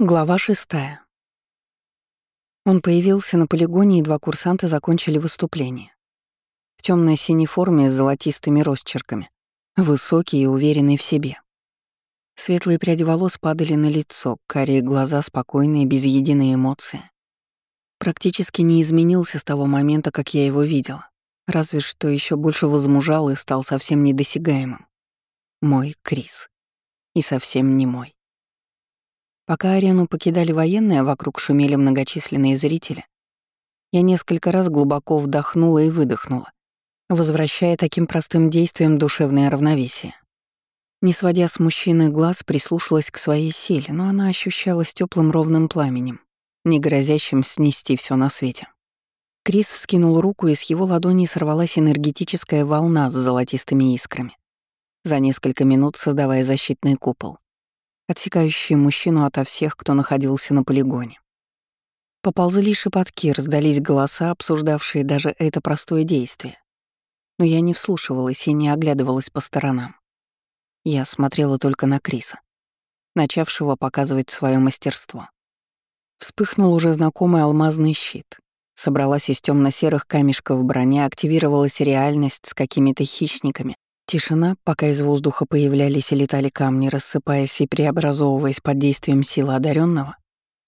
Глава шестая. Он появился на полигоне, и два курсанта закончили выступление. В темной синей форме с золотистыми росчерками, высокий и уверенный в себе. Светлые пряди волос падали на лицо, карие глаза спокойные, без единой эмоции. Практически не изменился с того момента, как я его видела, разве что еще больше возмужал и стал совсем недосягаемым. Мой Крис. И совсем не мой. Пока арену покидали военные, а вокруг шумели многочисленные зрители, я несколько раз глубоко вдохнула и выдохнула, возвращая таким простым действием душевное равновесие. Не сводя с мужчины глаз, прислушалась к своей силе, но она ощущалась теплым ровным пламенем, не грозящим снести все на свете. Крис вскинул руку, и с его ладони сорвалась энергетическая волна с золотистыми искрами, за несколько минут создавая защитный купол отсекающие мужчину ото всех, кто находился на полигоне. Поползли шепотки, раздались голоса, обсуждавшие даже это простое действие. Но я не вслушивалась и не оглядывалась по сторонам. Я смотрела только на Криса, начавшего показывать свое мастерство. Вспыхнул уже знакомый алмазный щит. Собралась из темно серых камешков броня, активировалась реальность с какими-то хищниками, Тишина, пока из воздуха появлялись и летали камни, рассыпаясь и преобразовываясь под действием силы одаренного,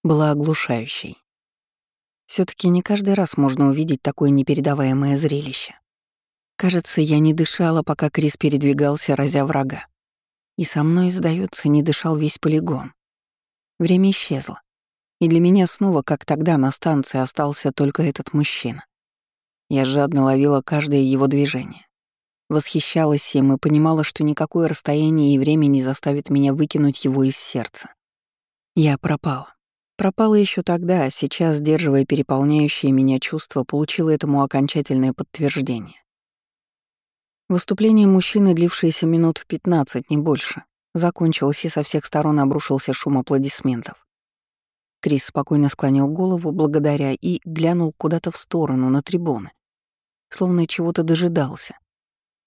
была оглушающей. все таки не каждый раз можно увидеть такое непередаваемое зрелище. Кажется, я не дышала, пока Крис передвигался, разя врага. И со мной, сдается, не дышал весь полигон. Время исчезло. И для меня снова, как тогда на станции, остался только этот мужчина. Я жадно ловила каждое его движение Восхищалась им и понимала, что никакое расстояние и время не заставит меня выкинуть его из сердца. Я пропала. Пропала еще тогда, а сейчас, сдерживая переполняющие меня чувства, получила этому окончательное подтверждение. Выступление мужчины, длившееся минут 15, не больше, закончилось, и со всех сторон обрушился шум аплодисментов. Крис спокойно склонил голову благодаря и глянул куда-то в сторону, на трибуны, словно чего-то дожидался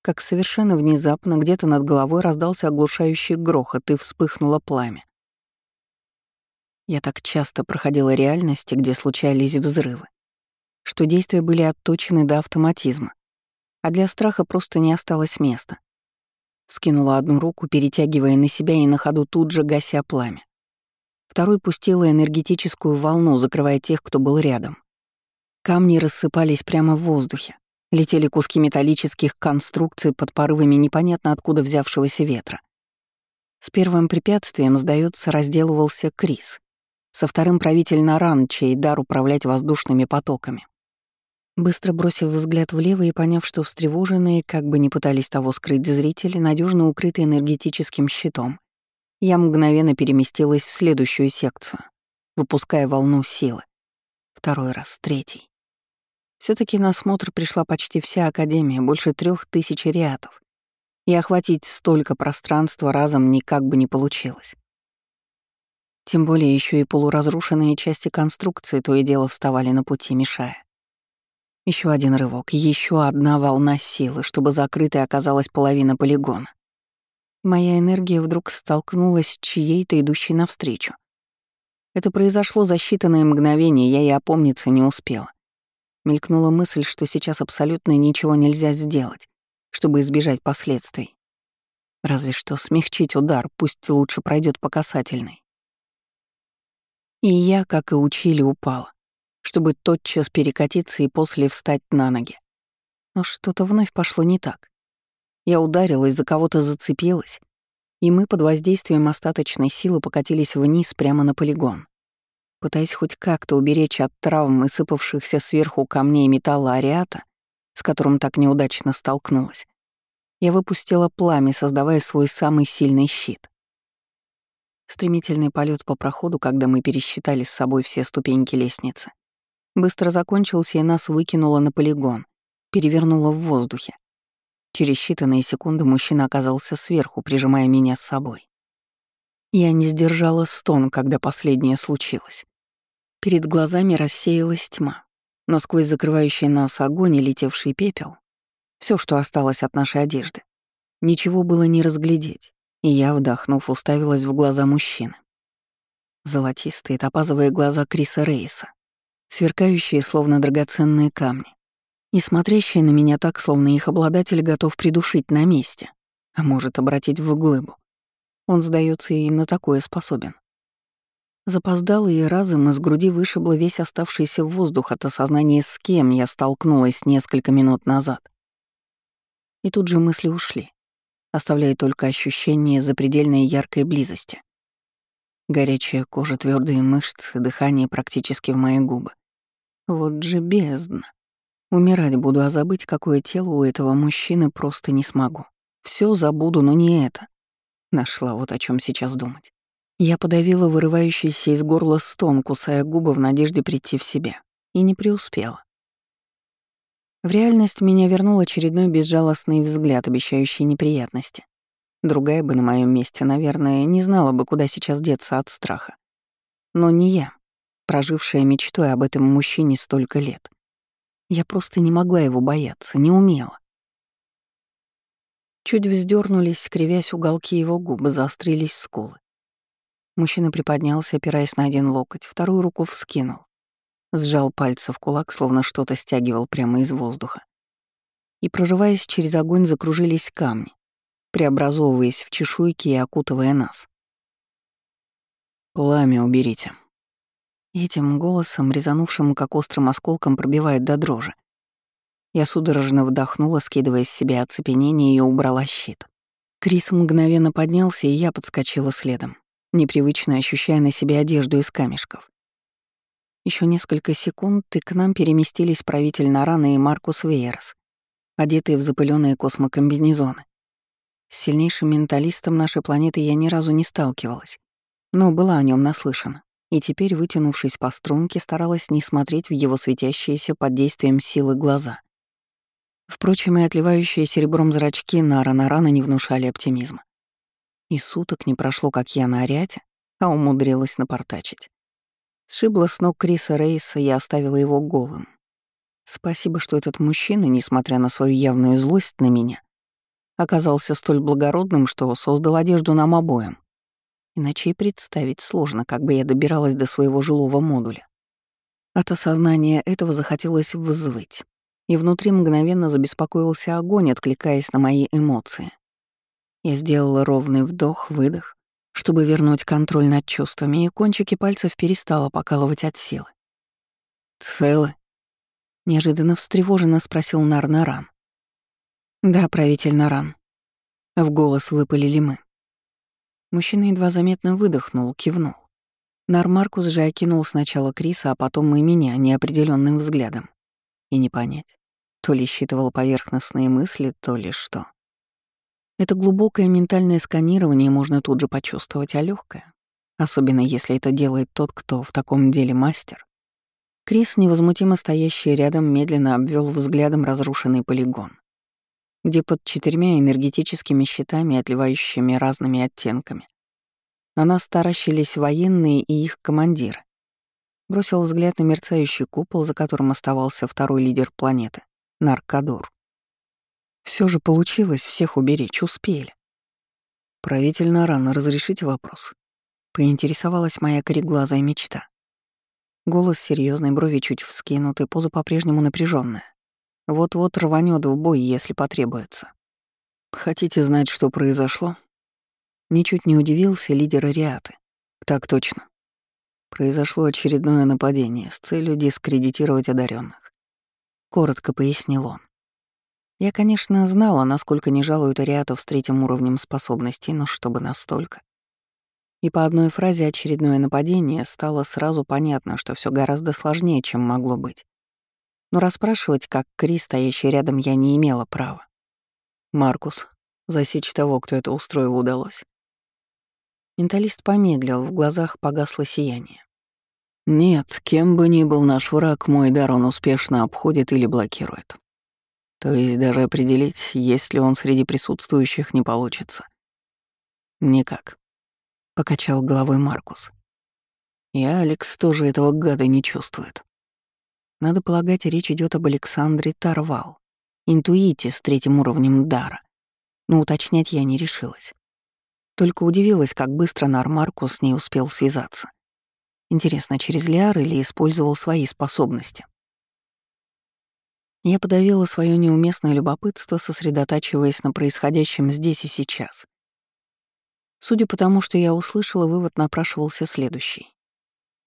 как совершенно внезапно где-то над головой раздался оглушающий грохот и вспыхнуло пламя. Я так часто проходила реальности, где случались взрывы, что действия были отточены до автоматизма, а для страха просто не осталось места. Скинула одну руку, перетягивая на себя и на ходу тут же гася пламя. Второй пустила энергетическую волну, закрывая тех, кто был рядом. Камни рассыпались прямо в воздухе, Летели куски металлических конструкций под порывами непонятно откуда взявшегося ветра. С первым препятствием, сдается, разделывался Крис. Со вторым правитель Наран, чей дар управлять воздушными потоками. Быстро бросив взгляд влево и поняв, что встревоженные, как бы ни пытались того скрыть зрители, надежно укрыты энергетическим щитом, я мгновенно переместилась в следующую секцию, выпуская волну силы. Второй раз, третий все таки на осмотр пришла почти вся Академия, больше трех тысяч риатов. И охватить столько пространства разом никак бы не получилось. Тем более еще и полуразрушенные части конструкции то и дело вставали на пути, мешая. Еще один рывок, еще одна волна силы, чтобы закрытой оказалась половина полигона. Моя энергия вдруг столкнулась с чьей-то идущей навстречу. Это произошло за считанные мгновения, я и опомниться не успела. Мелькнула мысль, что сейчас абсолютно ничего нельзя сделать, чтобы избежать последствий. Разве что смягчить удар, пусть лучше пройдет по касательной. И я, как и учили, упала, чтобы тотчас перекатиться и после встать на ноги. Но что-то вновь пошло не так. Я ударилась, за кого-то зацепилась, и мы под воздействием остаточной силы покатились вниз прямо на полигон. Пытаясь хоть как-то уберечь от травм и сыпавшихся сверху камней металла ариата, с которым так неудачно столкнулась, я выпустила пламя, создавая свой самый сильный щит. Стремительный полет по проходу, когда мы пересчитали с собой все ступеньки лестницы, быстро закончился и нас выкинуло на полигон, перевернуло в воздухе. Через считанные секунды мужчина оказался сверху, прижимая меня с собой. Я не сдержала стон, когда последнее случилось. Перед глазами рассеялась тьма, но сквозь закрывающий нас огонь и летевший пепел, все, что осталось от нашей одежды, ничего было не разглядеть, и я, вдохнув, уставилась в глаза мужчины. Золотистые топазовые глаза Криса Рейса, сверкающие словно драгоценные камни, и смотрящие на меня так, словно их обладатель готов придушить на месте, а может обратить в глыбу. Он, сдается, и на такое способен. Запоздало и разом из груди вышибло весь оставшийся воздух от осознания, с кем я столкнулась несколько минут назад. И тут же мысли ушли, оставляя только ощущение запредельной яркой близости. Горячая кожа, твердые мышцы, дыхание практически в мои губы. Вот же бездна. Умирать буду, а забыть, какое тело у этого мужчины, просто не смогу. Все забуду, но не это. Нашла вот о чем сейчас думать. Я подавила вырывающийся из горла стон, кусая губы в надежде прийти в себя. И не преуспела. В реальность меня вернул очередной безжалостный взгляд, обещающий неприятности. Другая бы на моем месте, наверное, не знала бы, куда сейчас деться от страха. Но не я, прожившая мечтой об этом мужчине столько лет. Я просто не могла его бояться, не умела. Чуть вздернулись, кривясь уголки его губ, заострились скулы. Мужчина приподнялся, опираясь на один локоть, вторую руку вскинул. Сжал пальцы в кулак, словно что-то стягивал прямо из воздуха. И, прорываясь через огонь, закружились камни, преобразовываясь в чешуйки и окутывая нас. «Пламя уберите». этим голосом, резанувшим как острым осколком, пробивает до дрожи. Я судорожно вдохнула, скидывая с себя оцепенение и убрала щит. Крис мгновенно поднялся, и я подскочила следом непривычно ощущая на себе одежду из камешков. Еще несколько секунд и к нам переместились правитель Нарана и Маркус Вейерс, одетые в запыленные космокомбинезоны. С сильнейшим менталистом нашей планеты я ни разу не сталкивалась, но была о нем наслышана, и теперь, вытянувшись по струнке, старалась не смотреть в его светящиеся под действием силы глаза. Впрочем, и отливающие серебром зрачки Нара Нарана не внушали оптимизма. И суток не прошло, как я на Ариате, а умудрилась напортачить. Сшибла с ног Криса Рейса и оставила его голым. Спасибо, что этот мужчина, несмотря на свою явную злость на меня, оказался столь благородным, что создал одежду нам обоим. Иначе и представить сложно, как бы я добиралась до своего жилого модуля. От осознания этого захотелось взвыть, и внутри мгновенно забеспокоился огонь, откликаясь на мои эмоции. Я сделала ровный вдох-выдох, чтобы вернуть контроль над чувствами, и кончики пальцев перестала покалывать от силы. «Целы?» — неожиданно встревоженно спросил Нар-Наран. «Да, правитель Наран». В голос выпалили мы. Мужчина едва заметно выдохнул, кивнул. Нар Маркус же окинул сначала Криса, а потом и меня неопределенным взглядом. И не понять, то ли считывал поверхностные мысли, то ли что. Это глубокое ментальное сканирование можно тут же почувствовать, а легкое, особенно если это делает тот, кто в таком деле мастер. Крис, невозмутимо стоящий рядом, медленно обвел взглядом разрушенный полигон, где под четырьмя энергетическими щитами, отливающими разными оттенками, на нас таращились военные и их командиры. Бросил взгляд на мерцающий купол, за которым оставался второй лидер планеты — Наркадор. Все же получилось всех уберечь, успели. Правитель Нарана, разрешите вопрос? Поинтересовалась моя кореглазая мечта. Голос серьезный, брови чуть вскинуты, поза по-прежнему напряженная. Вот-вот рванет в бой, если потребуется. Хотите знать, что произошло? Ничуть не удивился лидер Ариаты. Так точно. Произошло очередное нападение с целью дискредитировать одаренных. Коротко пояснил он. Я, конечно, знала, насколько не жалуют ариатов с третьим уровнем способностей, но чтобы настолько. И по одной фразе очередное нападение стало сразу понятно, что все гораздо сложнее, чем могло быть. Но расспрашивать, как Крис, стоящий рядом, я не имела права. «Маркус, засечь того, кто это устроил, удалось». Менталист помедлил, в глазах погасло сияние. «Нет, кем бы ни был наш враг, мой дар он успешно обходит или блокирует. То есть даже определить, есть ли он среди присутствующих, не получится. Никак. Покачал головой Маркус. И Алекс тоже этого гада не чувствует. Надо полагать, речь идет об Александре Тарвал, интуите с третьим уровнем дара. Но уточнять я не решилась. Только удивилась, как быстро Нар Маркус с ней успел связаться. Интересно, через Лиар или использовал свои способности? Я подавила свое неуместное любопытство, сосредотачиваясь на происходящем здесь и сейчас. Судя по тому, что я услышала, вывод напрашивался следующий.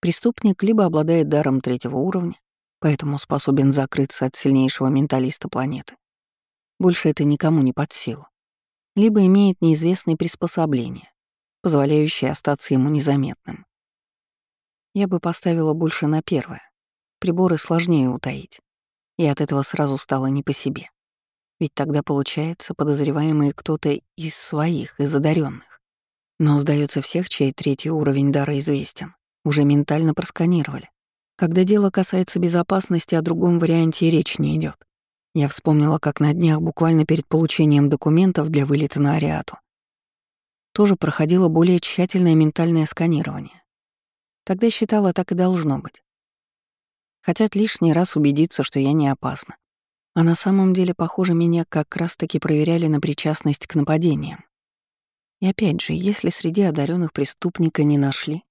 Преступник либо обладает даром третьего уровня, поэтому способен закрыться от сильнейшего менталиста планеты. Больше это никому не под силу. Либо имеет неизвестные приспособления, позволяющие остаться ему незаметным. Я бы поставила больше на первое. Приборы сложнее утаить и от этого сразу стало не по себе. Ведь тогда, получается, подозреваемый кто-то из своих, из одаренных. Но, сдается всех, чей третий уровень дара известен, уже ментально просканировали. Когда дело касается безопасности, о другом варианте и речь не идет. Я вспомнила, как на днях, буквально перед получением документов для вылета на Ариату, тоже проходило более тщательное ментальное сканирование. Тогда считала, так и должно быть. Хотят лишний раз убедиться, что я не опасна. А на самом деле, похоже, меня как раз-таки проверяли на причастность к нападениям. И опять же, если среди одаренных преступника не нашли,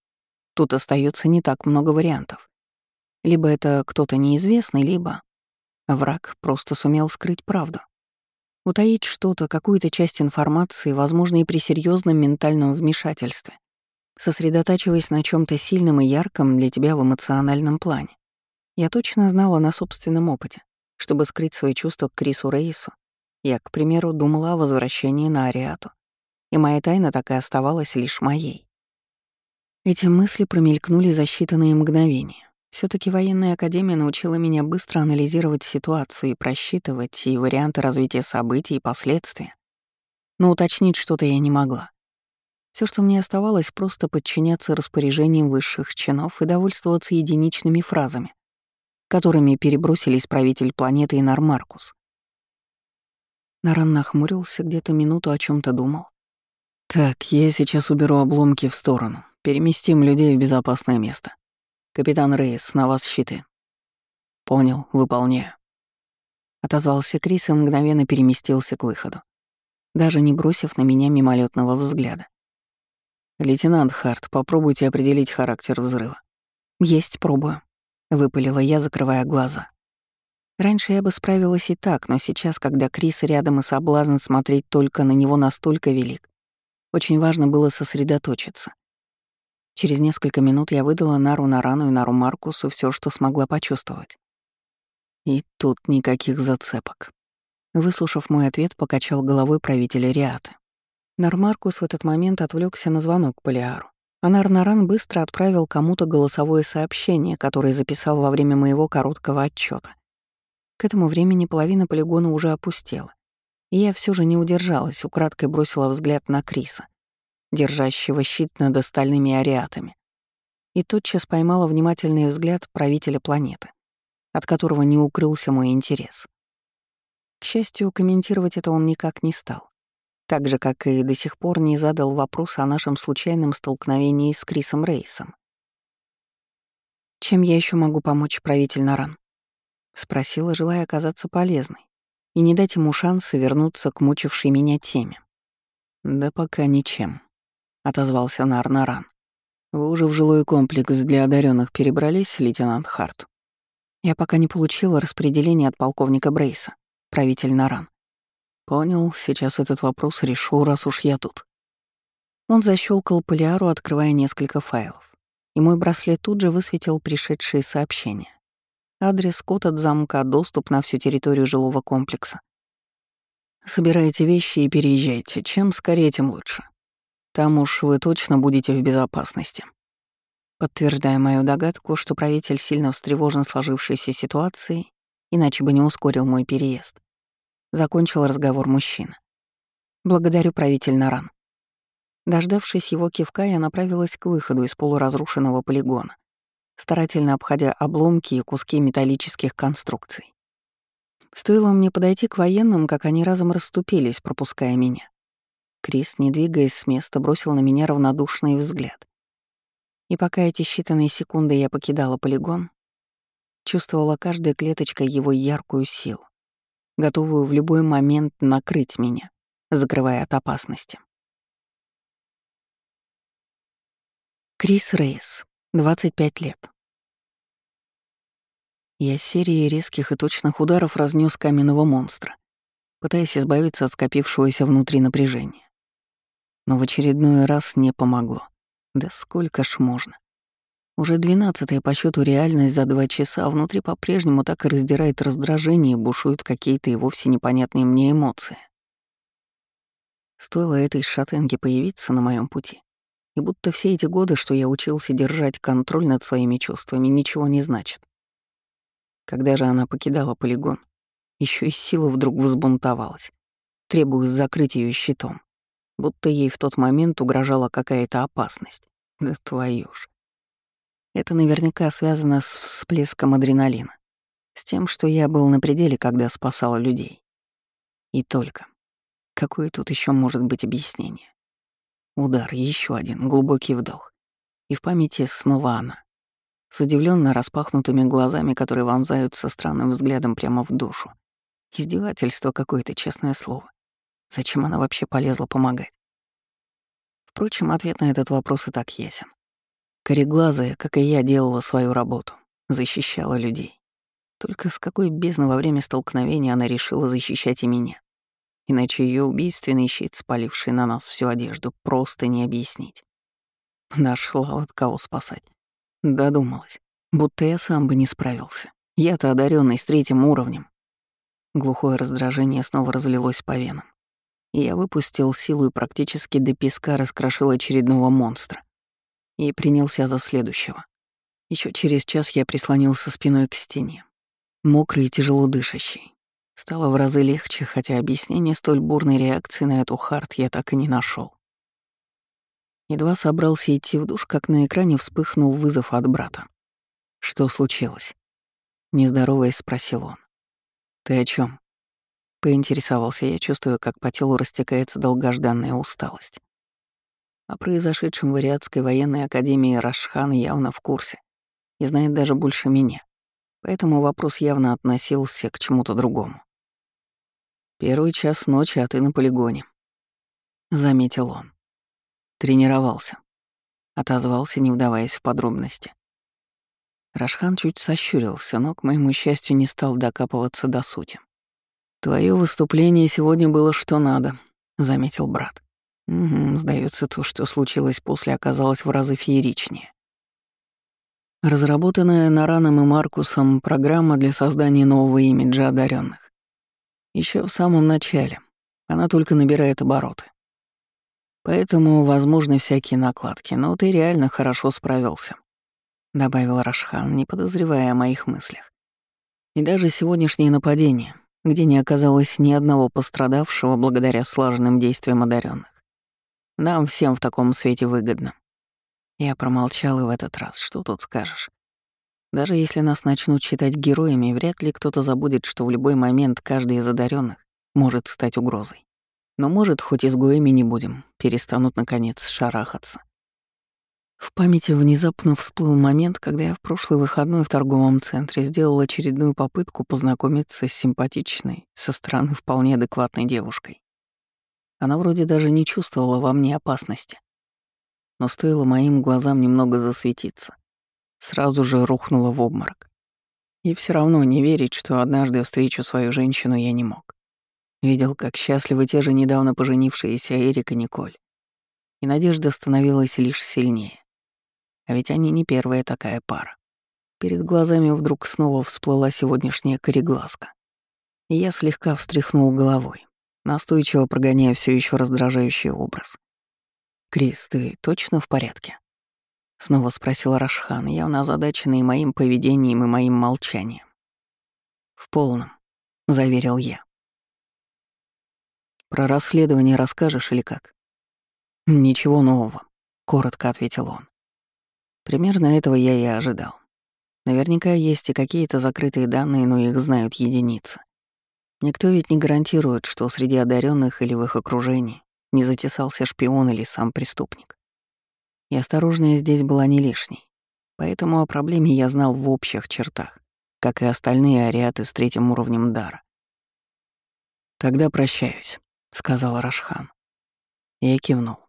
тут остается не так много вариантов. Либо это кто-то неизвестный, либо враг просто сумел скрыть правду. Утаить что-то, какую-то часть информации, возможно, и при серьезном ментальном вмешательстве, сосредотачиваясь на чем то сильном и ярком для тебя в эмоциональном плане. Я точно знала на собственном опыте. Чтобы скрыть свои чувства к Крису Рейсу, я, к примеру, думала о возвращении на Ариату. И моя тайна так и оставалась лишь моей. Эти мысли промелькнули за считанные мгновения. все таки военная академия научила меня быстро анализировать ситуацию и просчитывать и варианты развития событий и последствия. Но уточнить что-то я не могла. Все, что мне оставалось, просто подчиняться распоряжениям высших чинов и довольствоваться единичными фразами, которыми перебросились правитель планеты и Нармаркус. Наран нахмурился, где-то минуту о чем то думал. «Так, я сейчас уберу обломки в сторону. Переместим людей в безопасное место. Капитан Рейс, на вас щиты». «Понял, выполняю». Отозвался Крис и мгновенно переместился к выходу, даже не бросив на меня мимолетного взгляда. «Лейтенант Харт, попробуйте определить характер взрыва». «Есть, пробую», — выпалила я, закрывая глаза. Раньше я бы справилась и так, но сейчас, когда Крис рядом и соблазн смотреть только на него настолько велик, очень важно было сосредоточиться. Через несколько минут я выдала Нару Нарану и Нару Маркусу все, что смогла почувствовать. И тут никаких зацепок. Выслушав мой ответ, покачал головой правителя Риаты. Нар Маркус в этот момент отвлекся на звонок Полиару. Анар-Наран быстро отправил кому-то голосовое сообщение, которое записал во время моего короткого отчета. К этому времени половина полигона уже опустела. И я все же не удержалась, украдкой бросила взгляд на Криса, держащего щит над остальными ариатами. И тотчас поймала внимательный взгляд правителя планеты, от которого не укрылся мой интерес. К счастью, комментировать это он никак не стал так же, как и до сих пор не задал вопрос о нашем случайном столкновении с Крисом Рейсом. «Чем я еще могу помочь, правитель Наран?» — спросила, желая оказаться полезной и не дать ему шанса вернуться к мучившей меня теме. «Да пока ничем», — отозвался Нар Наран. «Вы уже в жилой комплекс для одаренных перебрались, лейтенант Харт?» Я пока не получила распределение от полковника Брейса, правитель Наран. Понял, сейчас этот вопрос решу, раз уж я тут. Он защелкал полиару, открывая несколько файлов. И мой браслет тут же высветил пришедшие сообщения. Адрес, код от замка, доступ на всю территорию жилого комплекса. Собирайте вещи и переезжайте. Чем скорее, тем лучше. Там уж вы точно будете в безопасности. Подтверждая мою догадку, что правитель сильно встревожен сложившейся ситуацией, иначе бы не ускорил мой переезд. Закончил разговор мужчина. Благодарю правитель Наран. Дождавшись его кивка, я направилась к выходу из полуразрушенного полигона, старательно обходя обломки и куски металлических конструкций. Стоило мне подойти к военным, как они разом расступились, пропуская меня. Крис, не двигаясь с места, бросил на меня равнодушный взгляд. И пока эти считанные секунды я покидала полигон, чувствовала каждая клеточка его яркую силу готовую в любой момент накрыть меня, закрывая от опасности. Крис Рейс. 25 лет. Я серией резких и точных ударов разнес каменного монстра, пытаясь избавиться от скопившегося внутри напряжения. Но в очередной раз не помогло. Да сколько ж можно. Уже двенадцатая по счету реальность за два часа, а внутри по-прежнему так и раздирает раздражение и бушуют какие-то и вовсе непонятные мне эмоции. Стоило этой шатенке появиться на моем пути, и будто все эти годы, что я учился держать контроль над своими чувствами, ничего не значит. Когда же она покидала полигон, еще и сила вдруг взбунтовалась, требуя закрыть ее щитом, будто ей в тот момент угрожала какая-то опасность. Да твою ж. Это наверняка связано с всплеском адреналина, с тем, что я был на пределе, когда спасала людей. И только. Какое тут еще может быть объяснение? Удар, еще один, глубокий вдох. И в памяти снова она с удивленно распахнутыми глазами, которые вонзаются странным взглядом прямо в душу. Издевательство какое-то, честное слово. Зачем она вообще полезла помогать? Впрочем, ответ на этот вопрос и так ясен. Кореглазая, как и я, делала свою работу, защищала людей. Только с какой бездны во время столкновения она решила защищать и меня? Иначе ее убийственный щит, спаливший на нас всю одежду, просто не объяснить. Нашла от кого спасать. Додумалась. Будто я сам бы не справился. Я-то одаренный с третьим уровнем. Глухое раздражение снова разлилось по венам. Я выпустил силу и практически до песка раскрошил очередного монстра. И принялся за следующего. Еще через час я прислонился спиной к стене. Мокрый и тяжело дышащий. Стало в разы легче, хотя объяснение столь бурной реакции на эту хард я так и не нашел. Едва собрался идти в душ, как на экране вспыхнул вызов от брата. «Что случилось?» Нездороваясь, спросил он. «Ты о чем? Поинтересовался я, чувствуя, как по телу растекается долгожданная усталость. О произошедшем в Ариадской военной академии Рашхан явно в курсе и знает даже больше меня, поэтому вопрос явно относился к чему-то другому. «Первый час ночи, а ты на полигоне», — заметил он. Тренировался. Отозвался, не вдаваясь в подробности. Рашхан чуть сощурился, но, к моему счастью, не стал докапываться до сути. «Твое выступление сегодня было что надо», — заметил брат. «Угу, сдается то, что случилось после, оказалось в разы фееричнее. Разработанная Нараном и Маркусом программа для создания нового имиджа одаренных. Еще в самом начале. Она только набирает обороты. Поэтому возможны всякие накладки, но ты реально хорошо справился», — добавил Рашхан, не подозревая о моих мыслях. «И даже сегодняшнее нападение, где не оказалось ни одного пострадавшего благодаря слаженным действиям одаренных. Нам всем в таком свете выгодно». Я промолчал и в этот раз. Что тут скажешь? Даже если нас начнут считать героями, вряд ли кто-то забудет, что в любой момент каждый из одаренных может стать угрозой. Но, может, хоть изгоями не будем, перестанут, наконец, шарахаться. В памяти внезапно всплыл момент, когда я в прошлый выходной в торговом центре сделал очередную попытку познакомиться с симпатичной, со стороны вполне адекватной девушкой. Она вроде даже не чувствовала во мне опасности. Но стоило моим глазам немного засветиться, сразу же рухнула в обморок. И все равно не верить, что однажды встречу свою женщину я не мог. Видел, как счастливы те же недавно поженившиеся Эрик и Николь. И надежда становилась лишь сильнее. А ведь они не первая такая пара. Перед глазами вдруг снова всплыла сегодняшняя кореглазка. И я слегка встряхнул головой, настойчиво прогоняя все еще раздражающий образ. «Крис, ты точно в порядке?» Снова спросил Рашхан, явно озадаченный моим поведением и моим молчанием. «В полном», — заверил я. Про расследование расскажешь или как? Ничего нового, коротко ответил он. Примерно этого я и ожидал. Наверняка есть и какие-то закрытые данные, но их знают единицы. Никто ведь не гарантирует, что среди одаренных или в их окружении не затесался шпион или сам преступник. И осторожная здесь была не лишней. Поэтому о проблеме я знал в общих чертах, как и остальные ариаты с третьим уровнем дара. Тогда прощаюсь сказал Рашхан. Я кивнул.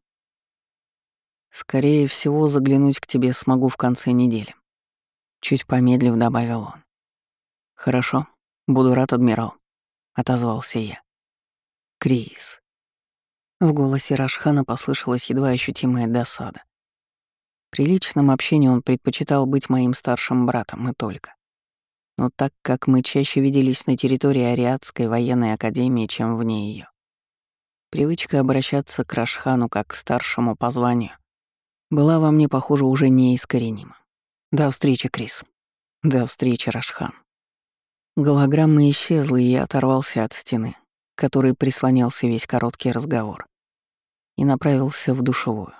Скорее всего, заглянуть к тебе смогу в конце недели. Чуть помедлив добавил он. Хорошо, буду рад, адмирал, отозвался я. Крис. В голосе Рашхана послышалась едва ощутимая досада. При личном общении он предпочитал быть моим старшим братом и только. Но так как мы чаще виделись на территории Ариадской военной академии, чем вне ее, привычка обращаться к Рашхану как к старшему по званию была во мне, похоже, уже неискоренима. До встречи, Крис. До встречи, Рашхан. Голограмма исчезла, и я оторвался от стены, к которой прислонялся весь короткий разговор, и направился в душевую.